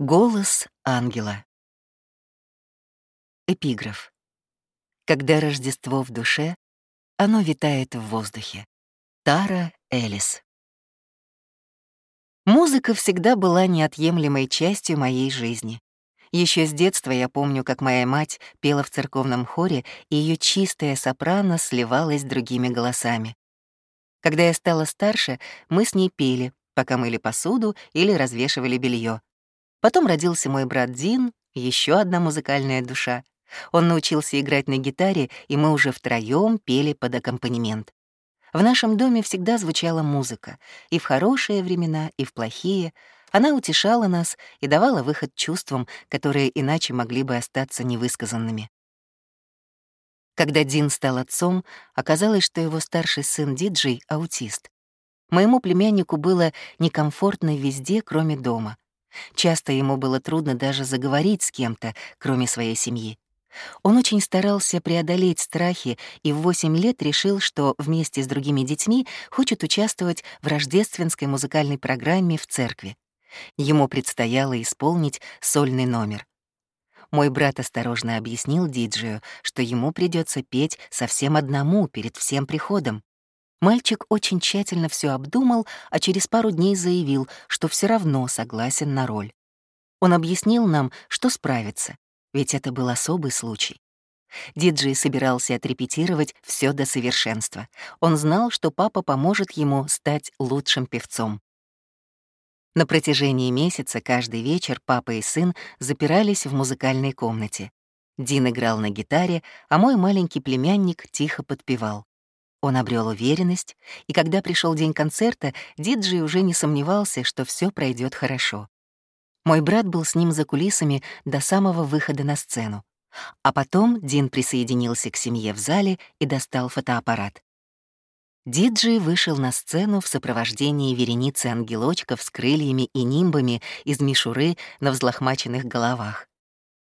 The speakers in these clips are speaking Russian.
Голос ангела. Эпиграф. Когда Рождество в душе, оно витает в воздухе. Тара Элис. Музыка всегда была неотъемлемой частью моей жизни. Еще с детства я помню, как моя мать пела в церковном хоре, и ее чистая сопрано сливалась с другими голосами. Когда я стала старше, мы с ней пели, пока мыли посуду или развешивали белье. Потом родился мой брат Дин, еще одна музыкальная душа. Он научился играть на гитаре, и мы уже втроем пели под аккомпанемент. В нашем доме всегда звучала музыка, и в хорошие времена, и в плохие. Она утешала нас и давала выход чувствам, которые иначе могли бы остаться невысказанными. Когда Дин стал отцом, оказалось, что его старший сын Диджей — аутист. Моему племяннику было некомфортно везде, кроме дома. Часто ему было трудно даже заговорить с кем-то, кроме своей семьи. Он очень старался преодолеть страхи и в 8 лет решил, что вместе с другими детьми хочет участвовать в рождественской музыкальной программе в церкви. Ему предстояло исполнить сольный номер. Мой брат осторожно объяснил диджею, что ему придется петь совсем одному перед всем приходом. Мальчик очень тщательно все обдумал, а через пару дней заявил, что все равно согласен на роль. Он объяснил нам, что справится, ведь это был особый случай. Диджей собирался отрепетировать все до совершенства. Он знал, что папа поможет ему стать лучшим певцом. На протяжении месяца каждый вечер папа и сын запирались в музыкальной комнате. Дин играл на гитаре, а мой маленький племянник тихо подпевал. Он обрел уверенность, и когда пришел день концерта, Диджи уже не сомневался, что все пройдет хорошо. Мой брат был с ним за кулисами до самого выхода на сцену. А потом Дин присоединился к семье в зале и достал фотоаппарат. Диджей вышел на сцену в сопровождении вереницы ангелочков с крыльями и нимбами из мишуры на взлохмаченных головах.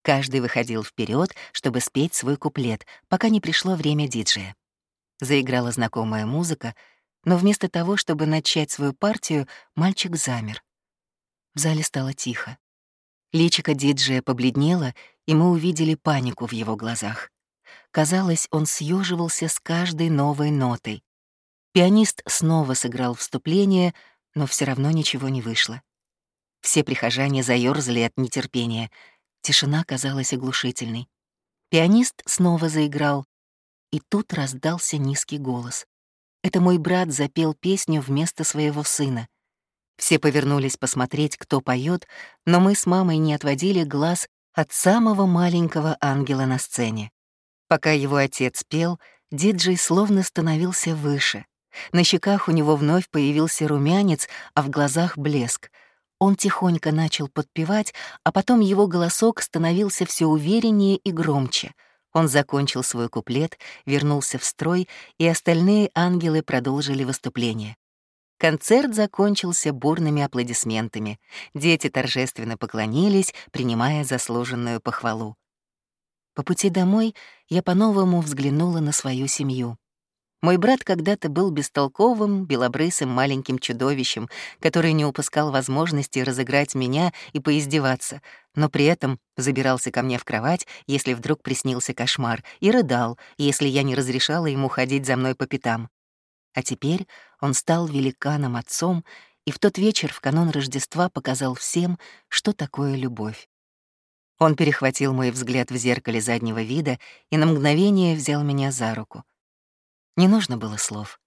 Каждый выходил вперед, чтобы спеть свой куплет, пока не пришло время диджея. Заиграла знакомая музыка, но вместо того, чтобы начать свою партию, мальчик замер. В зале стало тихо. Личико диджея побледнело, и мы увидели панику в его глазах. Казалось, он съеживался с каждой новой нотой. Пианист снова сыграл вступление, но все равно ничего не вышло. Все прихожане заёрзали от нетерпения. Тишина казалась оглушительной. Пианист снова заиграл, и тут раздался низкий голос. Это мой брат запел песню вместо своего сына. Все повернулись посмотреть, кто поет, но мы с мамой не отводили глаз от самого маленького ангела на сцене. Пока его отец пел, диджей словно становился выше. На щеках у него вновь появился румянец, а в глазах блеск. Он тихонько начал подпевать, а потом его голосок становился все увереннее и громче — он закончил свой куплет, вернулся в строй, и остальные ангелы продолжили выступление. Концерт закончился бурными аплодисментами. Дети торжественно поклонились, принимая заслуженную похвалу. По пути домой я по-новому взглянула на свою семью. Мой брат когда-то был бестолковым, белобрысым маленьким чудовищем, который не упускал возможности разыграть меня и поиздеваться, но при этом забирался ко мне в кровать, если вдруг приснился кошмар, и рыдал, если я не разрешала ему ходить за мной по пятам. А теперь он стал великаном-отцом, и в тот вечер в канун Рождества показал всем, что такое любовь. Он перехватил мой взгляд в зеркале заднего вида и на мгновение взял меня за руку. Не нужно было слов.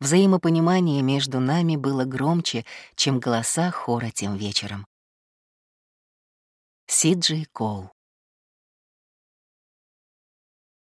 Взаимопонимание между нами было громче, чем голоса хора тем вечером. Сиджи Коул